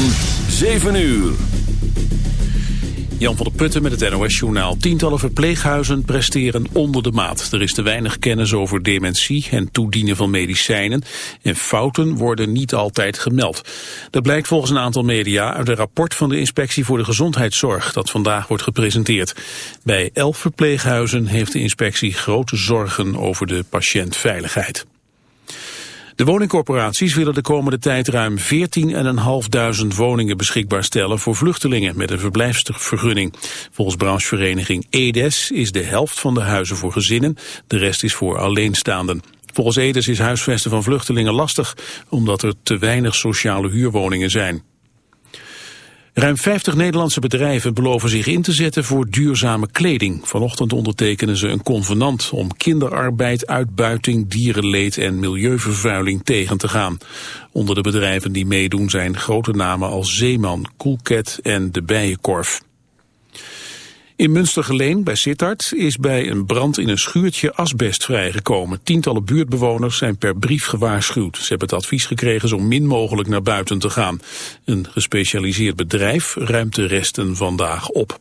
van 7 uur. Jan van der Putten met het NOS-journaal. Tientallen verpleeghuizen presteren onder de maat. Er is te weinig kennis over dementie en toedienen van medicijnen. En fouten worden niet altijd gemeld. Dat blijkt volgens een aantal media uit een rapport van de Inspectie voor de Gezondheidszorg... dat vandaag wordt gepresenteerd. Bij elf verpleeghuizen heeft de inspectie grote zorgen over de patiëntveiligheid. De woningcorporaties willen de komende tijd ruim 14.500 woningen beschikbaar stellen voor vluchtelingen met een verblijfsvergunning. Volgens branchevereniging EDES is de helft van de huizen voor gezinnen, de rest is voor alleenstaanden. Volgens EDES is huisvesten van vluchtelingen lastig, omdat er te weinig sociale huurwoningen zijn. Ruim 50 Nederlandse bedrijven beloven zich in te zetten voor duurzame kleding. Vanochtend ondertekenen ze een convenant om kinderarbeid, uitbuiting, dierenleed en milieuvervuiling tegen te gaan. Onder de bedrijven die meedoen zijn grote namen als Zeeman, Coolcat en de Bijenkorf. In Münstergeleen bij Sittard is bij een brand in een schuurtje asbest vrijgekomen. Tientallen buurtbewoners zijn per brief gewaarschuwd. Ze hebben het advies gekregen zo min mogelijk naar buiten te gaan. Een gespecialiseerd bedrijf ruimt de resten vandaag op.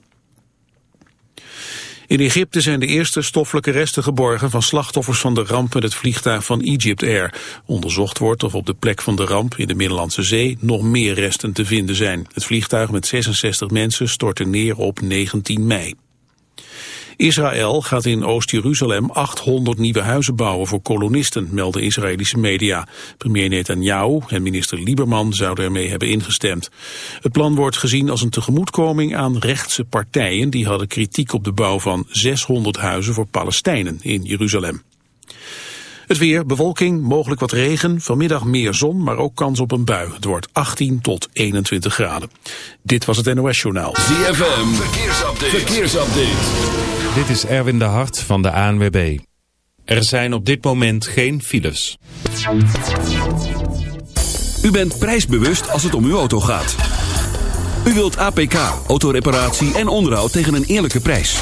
In Egypte zijn de eerste stoffelijke resten geborgen van slachtoffers van de ramp met het vliegtuig van Egypt Air. Onderzocht wordt of op de plek van de ramp in de Middellandse Zee nog meer resten te vinden zijn. Het vliegtuig met 66 mensen stortte neer op 19 mei. Israël gaat in Oost-Jeruzalem 800 nieuwe huizen bouwen voor kolonisten, melden Israëlische media. Premier Netanyahu en minister Lieberman zouden ermee hebben ingestemd. Het plan wordt gezien als een tegemoetkoming aan rechtse partijen die hadden kritiek op de bouw van 600 huizen voor Palestijnen in Jeruzalem. Het weer, bewolking, mogelijk wat regen, vanmiddag meer zon, maar ook kans op een bui. Het wordt 18 tot 21 graden. Dit was het NOS Journaal. ZFM, verkeersupdate. verkeersupdate. Dit is Erwin de Hart van de ANWB. Er zijn op dit moment geen files. U bent prijsbewust als het om uw auto gaat. U wilt APK, autoreparatie en onderhoud tegen een eerlijke prijs.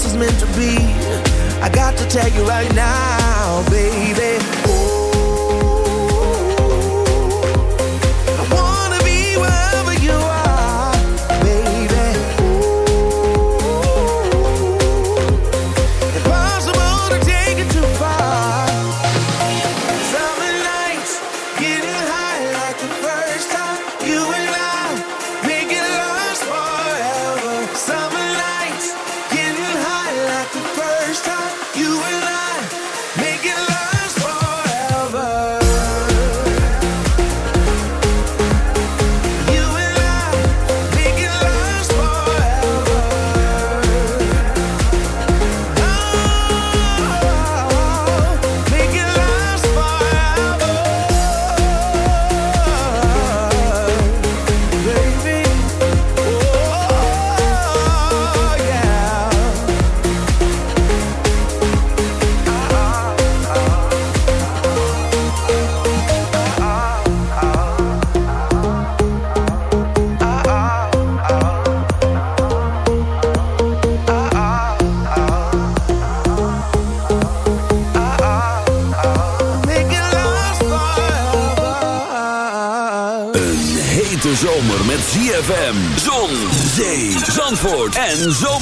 This is meant to be. I got to tell you right now, baby.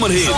zomerhit.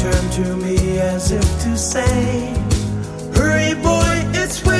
turned to me as if to say, Hurry, boy, it's waiting.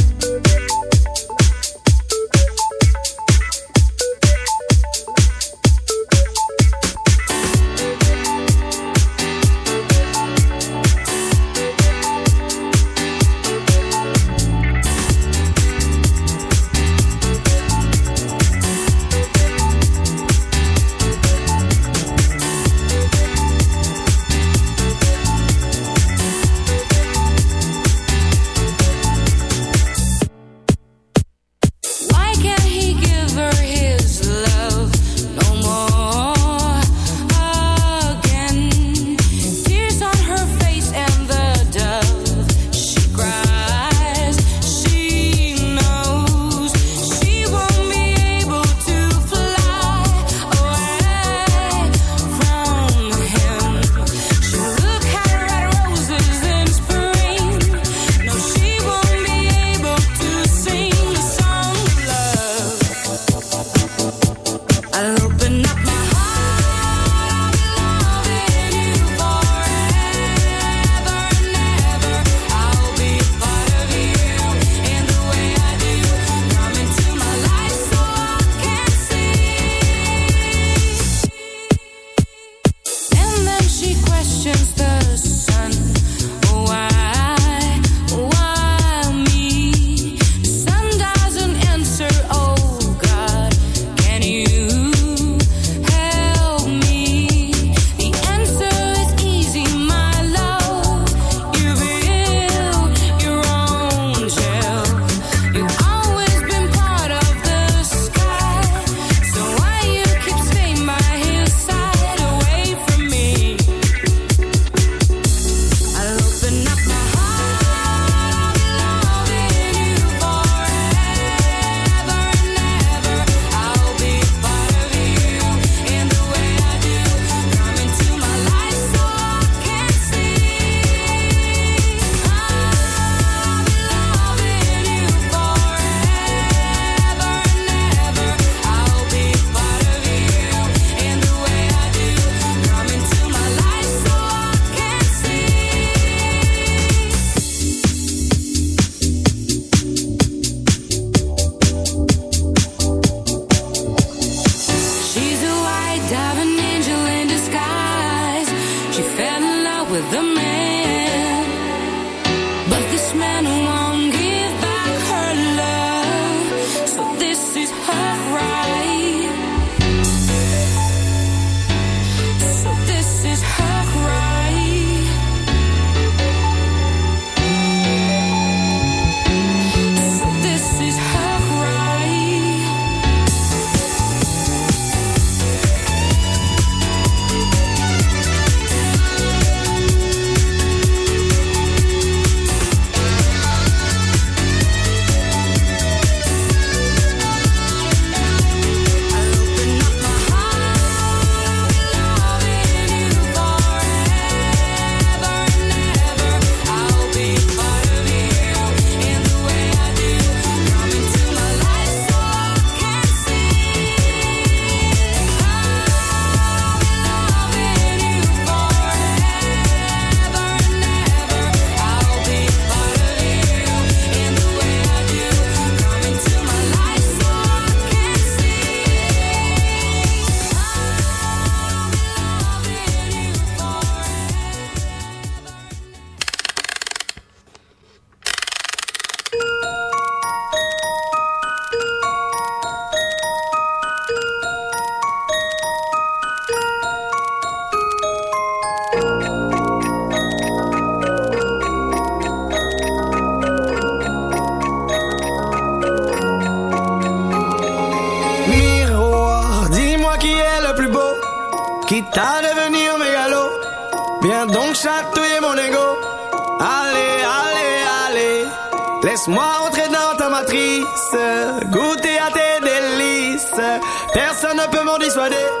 Friday.